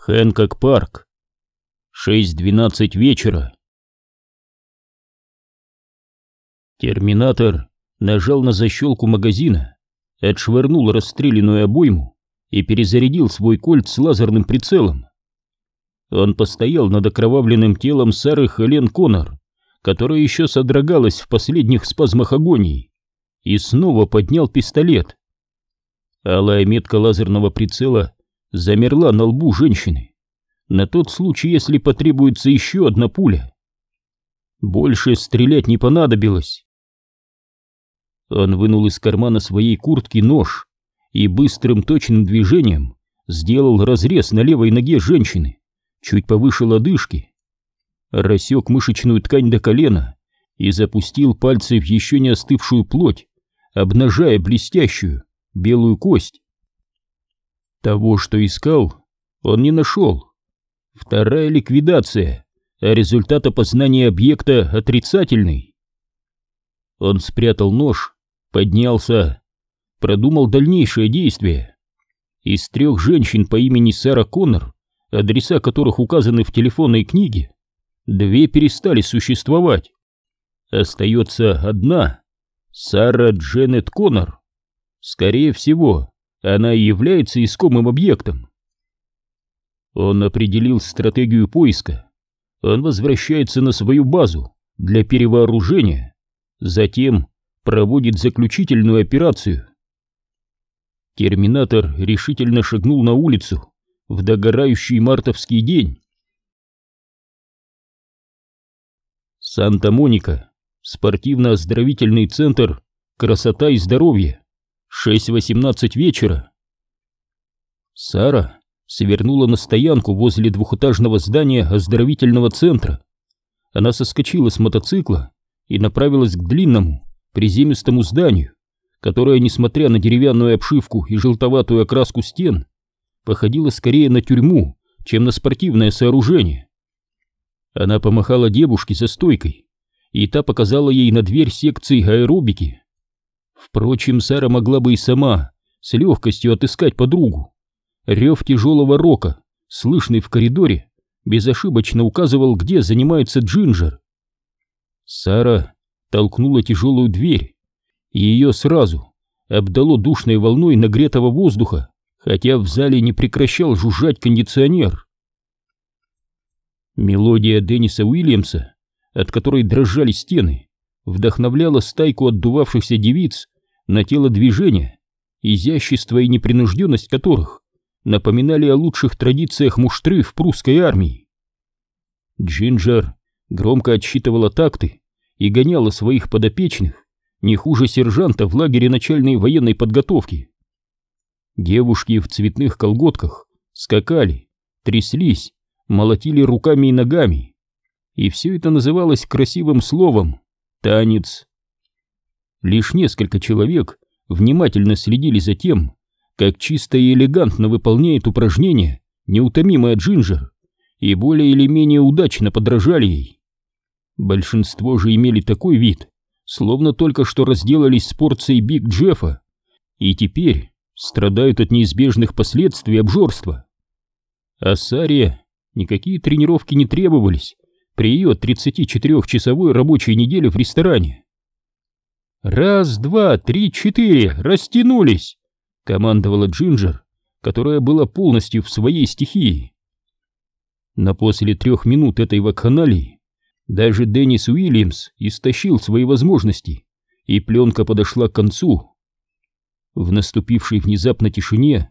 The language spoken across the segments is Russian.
Хэнкок парк. 6.12 вечера. Терминатор нажал на защелку магазина, отшвырнул расстрелянную обойму и перезарядил свой кольт с лазерным прицелом. Он постоял над окровавленным телом Сары Хелен Коннор, которая еще содрогалась в последних спазмах агонии, и снова поднял пистолет. Алая метка лазерного прицела замерла на лбу женщины, на тот случай, если потребуется еще одна пуля. Больше стрелять не понадобилось. Он вынул из кармана своей куртки нож и быстрым точным движением сделал разрез на левой ноге женщины, чуть повыше лодыжки, рассек мышечную ткань до колена и запустил пальцы в еще не остывшую плоть, обнажая блестящую белую кость. Того, что искал, он не нашел. Вторая ликвидация, а результат опознания объекта отрицательный. Он спрятал нож, поднялся, продумал дальнейшее действие. Из трех женщин по имени Сара Коннор, адреса которых указаны в телефонной книге, две перестали существовать. Остается одна, Сара Дженнет Коннор. Скорее всего, она и является искомым объектом. Он определил стратегию поиска. Он возвращается на свою базу для перевооружения, затем проводит заключительную операцию. Терминатор решительно шагнул на улицу в догорающий мартовский день. Санта-Моника, спортивно-оздоровительный центр «Красота и здоровье», 6.18 вечера. Сара свернула на стоянку возле двухэтажного здания оздоровительного центра. Она соскочила с мотоцикла и направилась к длинному, приземистому зданию, которое, несмотря на деревянную обшивку и желтоватую окраску стен, походило скорее на тюрьму, чем на спортивное сооружение. Она помахала девушке за стойкой, и та показала ей на дверь секции аэробики. Впрочем, Сара могла бы и сама с легкостью отыскать подругу. Рев тяжелого рока, слышный в коридоре, безошибочно указывал, где занимается Джинджер. Сара толкнула тяжелую дверь, и ее сразу обдало душной волной нагретого воздуха, хотя в зале не прекращал жужжать кондиционер. Мелодия Денниса Уильямса, от которой дрожали стены, вдохновляла стайку отдувавшихся девиц на тело движения, изящество и непринужденность которых напоминали о лучших традициях муштры в прусской армии. Джинджер громко отсчитывала такты и гоняла своих подопечных не хуже сержанта в лагере начальной военной подготовки. Девушки в цветных колготках скакали, тряслись, молотили руками и ногами. И все это называлось красивым словом танец. Лишь несколько человек внимательно следили за тем, как чисто и элегантно выполняет упражнение неутомимая Джинджер, и более или менее удачно подражали ей. Большинство же имели такой вид, словно только что разделались с порцией Биг Джеффа, и теперь страдают от неизбежных последствий обжорства. А Саре никакие тренировки не требовались, при ее 34-часовой рабочей неделе в ресторане. «Раз, два, три, четыре, растянулись!» — командовала Джинджер, которая была полностью в своей стихии. Но после трех минут этой вакханалии даже Деннис Уильямс истощил свои возможности, и пленка подошла к концу. В наступившей внезапно тишине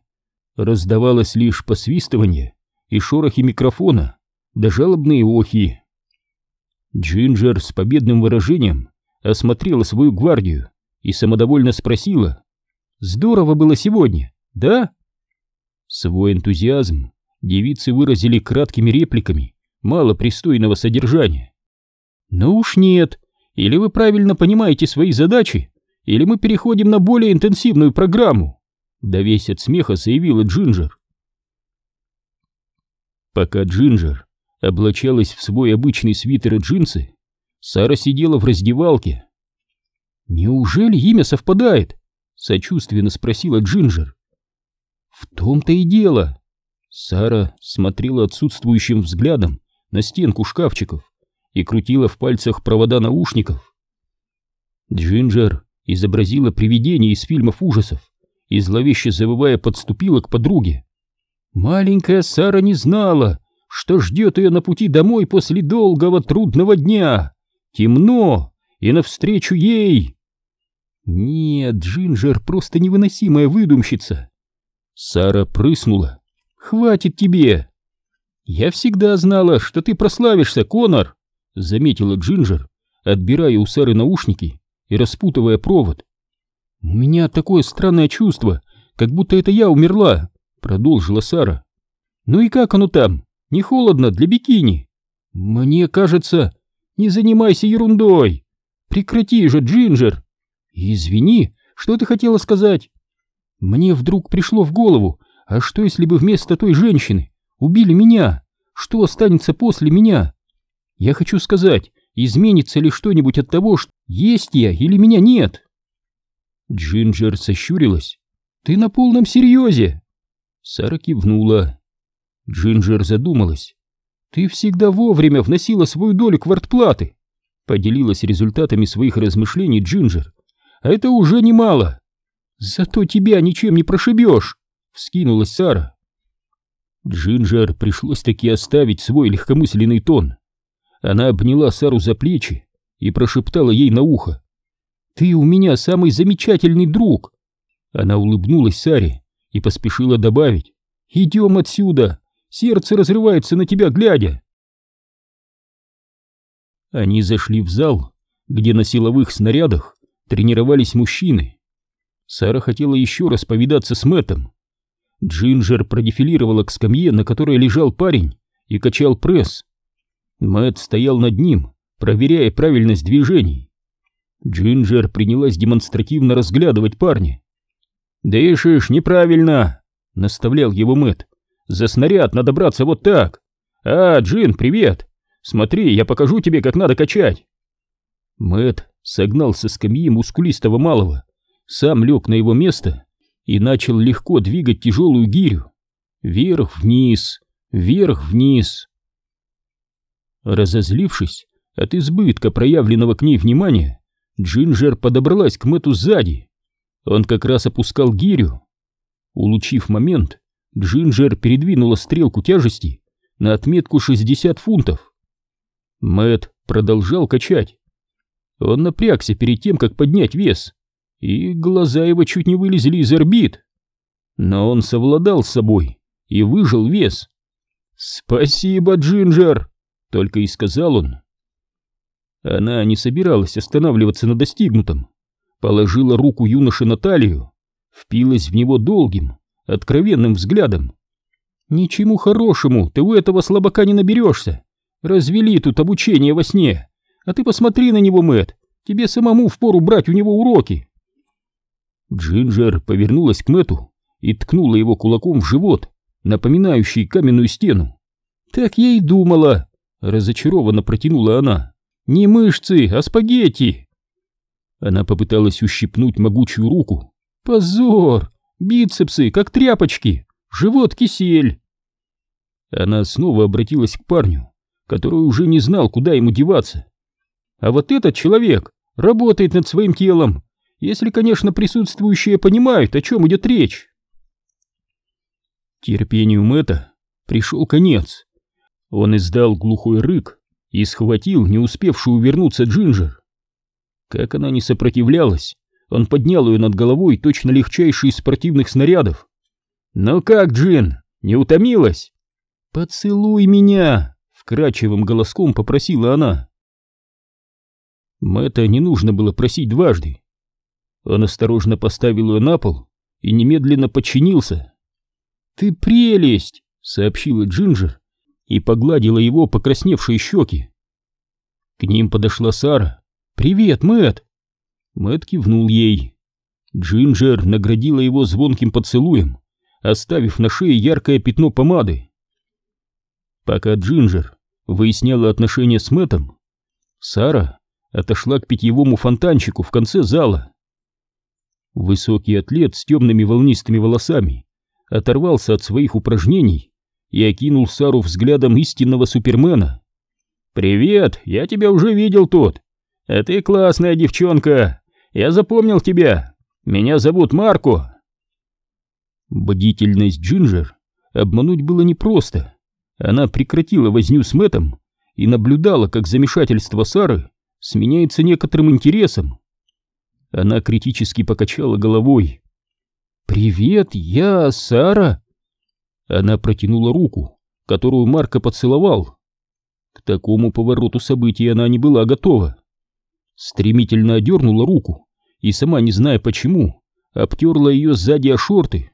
раздавалось лишь посвистывание и шорохи микрофона, да жалобные охи. Джинджер с победным выражением осмотрела свою гвардию и самодовольно спросила. «Здорово было сегодня, да?» Свой энтузиазм девицы выразили краткими репликами мало пристойного содержания. «Ну уж нет, или вы правильно понимаете свои задачи, или мы переходим на более интенсивную программу», да весь от смеха заявила Джинджер. Пока Джинджер облачалась в свой обычный свитер и джинсы, Сара сидела в раздевалке. «Неужели имя совпадает?» — сочувственно спросила Джинджер. «В том-то и дело». Сара смотрела отсутствующим взглядом на стенку шкафчиков и крутила в пальцах провода наушников. Джинджер изобразила привидение из фильмов ужасов и зловеще завывая подступила к подруге. Маленькая Сара не знала, что ждет ее на пути домой после долгого трудного дня. Темно, и навстречу ей... Нет, Джинджер просто невыносимая выдумщица. Сара прыснула. «Хватит тебе!» «Я всегда знала, что ты прославишься, Конор!» Заметила Джинджер, отбирая у Сары наушники и распутывая провод. «У меня такое странное чувство, как будто это я умерла», — продолжила Сара. «Ну и как оно там? Не холодно для бикини?» «Мне кажется...» «Не занимайся ерундой! Прекрати же, Джинджер!» «Извини, что ты хотела сказать?» «Мне вдруг пришло в голову, а что если бы вместо той женщины убили меня? Что останется после меня? Я хочу сказать, изменится ли что-нибудь от того, что есть я или меня нет?» Джинджер сощурилась. «Ты на полном серьезе?» Сара кивнула. Джинджер задумалась. «Ты всегда вовремя вносила свою долю квартплаты», поделилась результатами своих размышлений Джинджер. «А это уже немало. Зато тебя ничем не прошибешь», вскинулась Сара. Джинджер пришлось таки оставить свой легкомысленный тон. Она обняла Сару за плечи и прошептала ей на ухо. «Ты у меня самый замечательный друг!» Она улыбнулась Саре и поспешила добавить. «Идем отсюда! Сердце разрывается на тебя, глядя!» Они зашли в зал, где на силовых снарядах тренировались мужчины. Сара хотела еще раз повидаться с Мэттом. Джинджер продефилировала к скамье, на которой лежал парень, и качал пресс. Мэтт стоял над ним, проверяя правильность движений. Джинджер принялась демонстративно разглядывать парня. «Дышишь неправильно!» — наставлял его Мэт. «За снаряд надо браться вот так! А, Джин, привет! Смотри, я покажу тебе, как надо качать!» Мэт согнал со скамьи мускулистого малого, сам лег на его место и начал легко двигать тяжелую гирю. Вверх-вниз, вверх-вниз. Разозлившись от избытка проявленного к ней внимания, Джинджер подобралась к Мэту сзади. Он как раз опускал гирю. Улучив момент, Джинджер передвинула стрелку тяжести на отметку 60 фунтов. Мэт продолжал качать. Он напрягся перед тем, как поднять вес, и глаза его чуть не вылезли из орбит. Но он совладал с собой и выжил вес. «Спасибо, Джинджер!» — только и сказал он. Она не собиралась останавливаться на достигнутом. Положила руку юноши на талию, впилась в него долгим, откровенным взглядом. «Ничему хорошему ты у этого слабака не наберешься. Развели тут обучение во сне. А ты посмотри на него, Мэт. Тебе самому впору брать у него уроки». Джинджер повернулась к Мэту и ткнула его кулаком в живот, напоминающий каменную стену. «Так я и думала», — разочарованно протянула она. Не мышцы, а спагетти. Она попыталась ущипнуть могучую руку. Позор! Бицепсы, как тряпочки! Живот кисель! Она снова обратилась к парню, который уже не знал, куда ему деваться. А вот этот человек работает над своим телом, если, конечно, присутствующие понимают, о чем идет речь. Терпению Мэтта пришел конец. Он издал глухой рык и схватил не успевшую увернуться Джинджер. Как она не сопротивлялась, он поднял ее над головой точно легчайший из спортивных снарядов. «Ну как, Джин, не утомилась?» «Поцелуй меня!» — вкрадчивым голоском попросила она. Мэтта не нужно было просить дважды. Он осторожно поставил ее на пол и немедленно подчинился. «Ты прелесть!» — сообщила Джинджер и погладила его покрасневшие щеки. К ним подошла Сара. «Привет, Мэтт!» Мэтт кивнул ей. Джинджер наградила его звонким поцелуем, оставив на шее яркое пятно помады. Пока Джинджер выясняла отношения с Мэттом, Сара отошла к питьевому фонтанчику в конце зала. Высокий атлет с темными волнистыми волосами оторвался от своих упражнений и окинул Сару взглядом истинного супермена. «Привет, я тебя уже видел тут. А ты классная девчонка. Я запомнил тебя. Меня зовут Марко». Бдительность Джинджер обмануть было непросто. Она прекратила возню с Мэттом и наблюдала, как замешательство Сары сменяется некоторым интересом. Она критически покачала головой. «Привет, я Сара». Она протянула руку, которую Марко поцеловал. К такому повороту событий она не была готова. Стремительно одернула руку и, сама не зная почему, обтерла ее сзади о шорты.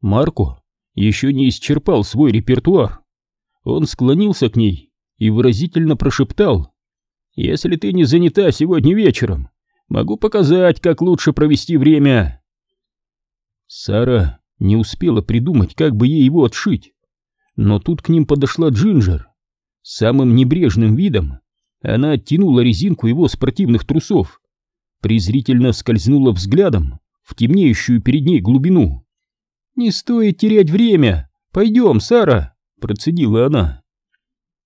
Марко еще не исчерпал свой репертуар. Он склонился к ней и выразительно прошептал. «Если ты не занята сегодня вечером, могу показать, как лучше провести время». Сара не успела придумать, как бы ей его отшить. Но тут к ним подошла Джинджер. Самым небрежным видом она оттянула резинку его спортивных трусов, презрительно скользнула взглядом в темнеющую перед ней глубину. «Не стоит терять время! Пойдем, Сара!» — процедила она.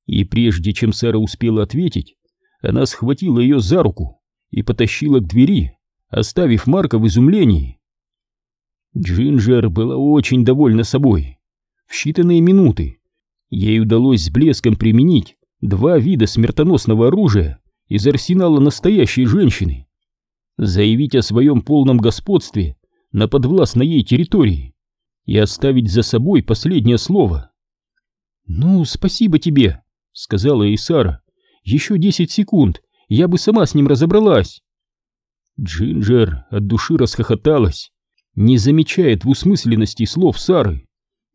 И прежде чем Сара успела ответить, она схватила ее за руку и потащила к двери, оставив Марка в изумлении. Джинджер была очень довольна собой. В считанные минуты ей удалось с блеском применить два вида смертоносного оружия из арсенала настоящей женщины. Заявить о своем полном господстве на подвластной ей территории и оставить за собой последнее слово. «Ну, спасибо тебе», — сказала ей Сара. «Еще десять секунд, я бы сама с ним разобралась». Джинджер от души расхохоталась не замечает двусмысленности слов Сары.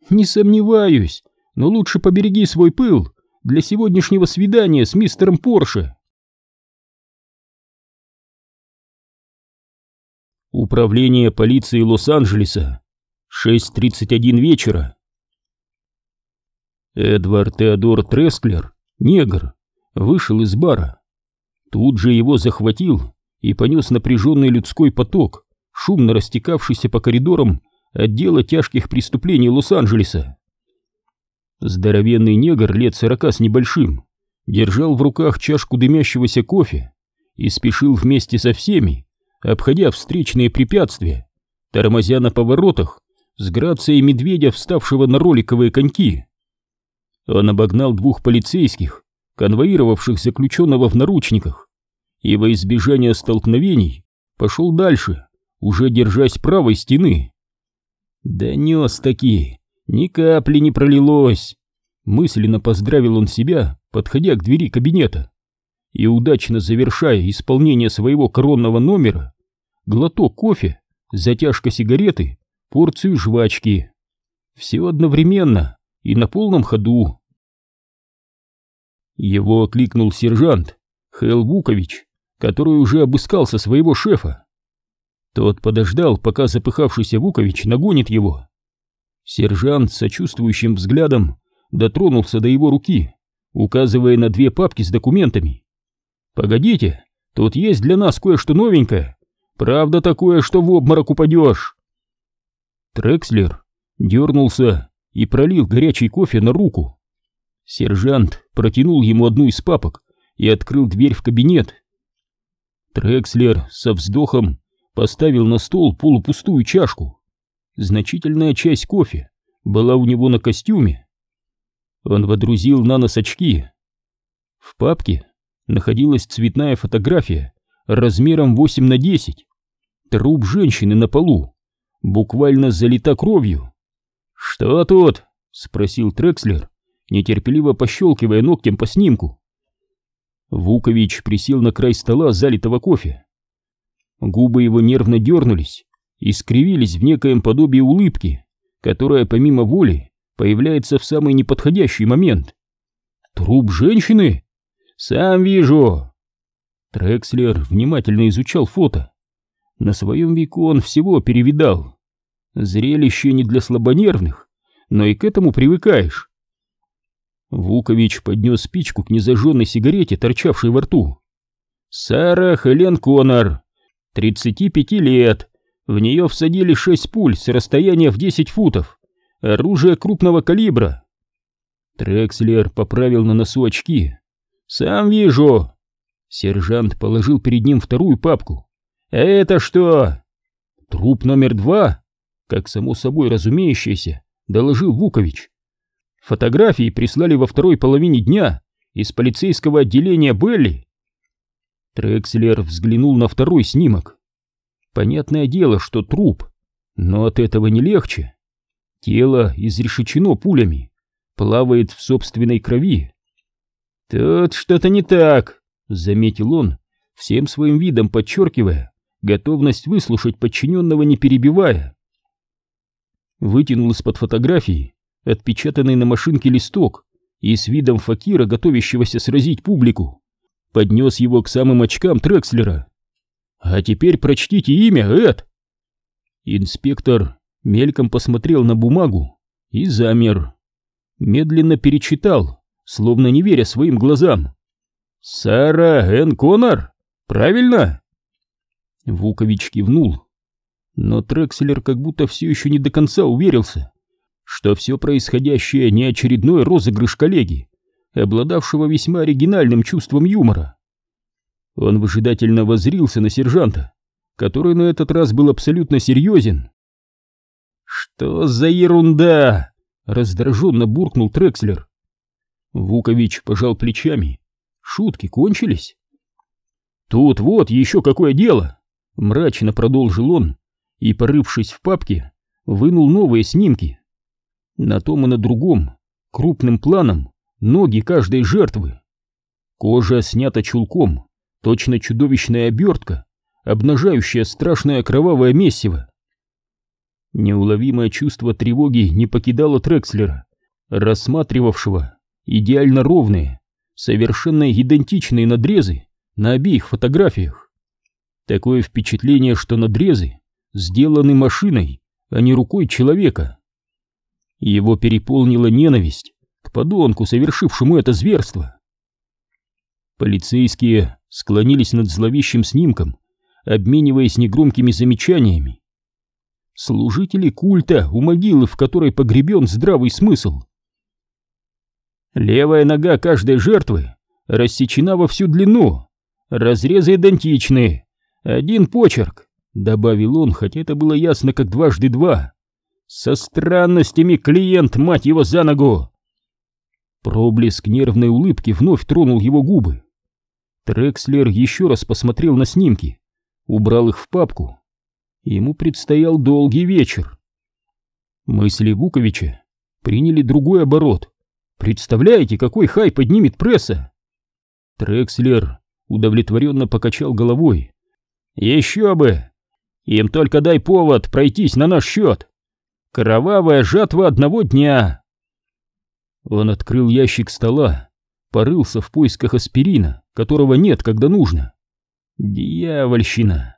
«Не сомневаюсь, но лучше побереги свой пыл для сегодняшнего свидания с мистером Порше». Управление полиции Лос-Анджелеса. 6.31 вечера. Эдвард Теодор Тресклер, негр, вышел из бара. Тут же его захватил и понес напряженный людской поток, шумно растекавшийся по коридорам отдела тяжких преступлений Лос-Анджелеса. Здоровенный негр лет сорока с небольшим держал в руках чашку дымящегося кофе и спешил вместе со всеми, обходя встречные препятствия, тормозя на поворотах с грацией медведя, вставшего на роликовые коньки. Он обогнал двух полицейских, конвоировавших заключенного в наручниках, и во избежание столкновений пошел дальше, уже держась правой стены. Донес таки, ни капли не пролилось. Мысленно поздравил он себя, подходя к двери кабинета. И удачно завершая исполнение своего коронного номера, глоток кофе, затяжка сигареты, порцию жвачки. Все одновременно и на полном ходу. Его окликнул сержант Хэл Вукович, который уже обыскался своего шефа. Тот подождал, пока запыхавшийся Вукович нагонит его. Сержант с сочувствующим взглядом дотронулся до его руки, указывая на две папки с документами. «Погодите, тут есть для нас кое-что новенькое. Правда такое, что в обморок упадешь». Трекслер дернулся и пролил горячий кофе на руку. Сержант протянул ему одну из папок и открыл дверь в кабинет. Трекслер со вздохом поставил на стол полупустую чашку. Значительная часть кофе была у него на костюме. Он водрузил на нос очки. В папке находилась цветная фотография размером 8 на 10. Труп женщины на полу, буквально залита кровью. «Что тут?» — спросил Трекслер, нетерпеливо пощелкивая ногтем по снимку. Вукович присел на край стола, залитого кофе. Губы его нервно дернулись и скривились в некоем подобии улыбки, которая помимо воли появляется в самый неподходящий момент. «Труп женщины? Сам вижу!» Трекслер внимательно изучал фото. На своем веку он всего перевидал. Зрелище не для слабонервных, но и к этому привыкаешь. Вукович поднес спичку к незажженной сигарете, торчавшей во рту. «Сара Хелен Коннор, 35 лет. В нее всадили 6 пуль с расстояния в 10 футов. Оружие крупного калибра. Трекслер поправил на носу очки. «Сам вижу!» Сержант положил перед ним вторую папку. «Это что?» «Труп номер два?» Как само собой разумеющееся, доложил Вукович. Фотографии прислали во второй половине дня из полицейского отделения Белли. Трекслер взглянул на второй снимок. Понятное дело, что труп, но от этого не легче. Тело изрешечено пулями, плавает в собственной крови. «Тут что-то не так», — заметил он, всем своим видом подчеркивая готовность выслушать подчиненного, не перебивая. Вытянул из-под фотографии отпечатанный на машинке листок и с видом факира, готовящегося сразить публику, поднес его к самым очкам Трекслера. «А теперь прочтите имя, Эд!» Инспектор мельком посмотрел на бумагу и замер. Медленно перечитал, словно не веря своим глазам. «Сара Эн Коннор? Правильно?» Вукович кивнул. Но Трекселер как будто все еще не до конца уверился, что все происходящее не очередной розыгрыш коллеги, обладавшего весьма оригинальным чувством юмора. Он выжидательно воззрился на сержанта, который на этот раз был абсолютно серьезен. «Что за ерунда?» — раздраженно буркнул Трекслер. Вукович пожал плечами. «Шутки кончились?» «Тут вот еще какое дело!» — мрачно продолжил он и, порывшись в папке, вынул новые снимки. На том и на другом, крупным планом, ноги каждой жертвы. Кожа снята чулком, точно чудовищная обертка, обнажающая страшное кровавое месиво. Неуловимое чувство тревоги не покидало Трекслера, рассматривавшего идеально ровные, совершенно идентичные надрезы на обеих фотографиях. Такое впечатление, что надрезы сделаны машиной, а не рукой человека. Его переполнила ненависть к подонку, совершившему это зверство. Полицейские склонились над зловещим снимком, обмениваясь негромкими замечаниями. Служители культа у могилы, в которой погребен здравый смысл. Левая нога каждой жертвы рассечена во всю длину, разрезы идентичны, один почерк, добавил он, хотя это было ясно как дважды два. Со странностями клиент, мать его, за ногу! Проблеск нервной улыбки вновь тронул его губы. Трекслер еще раз посмотрел на снимки, убрал их в папку. Ему предстоял долгий вечер. Мысли Буковича приняли другой оборот. Представляете, какой хай поднимет пресса? Трекслер удовлетворенно покачал головой. Еще бы! Им только дай повод пройтись на наш счет. Кровавая жатва одного дня. Он открыл ящик стола, порылся в поисках аспирина, которого нет, когда нужно. Дьявольщина!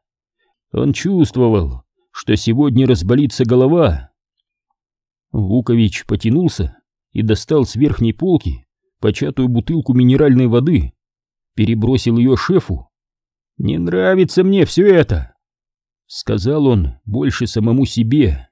Он чувствовал, что сегодня разболится голова. Вукович потянулся и достал с верхней полки початую бутылку минеральной воды, перебросил ее шефу. «Не нравится мне все это!» — сказал он больше самому себе.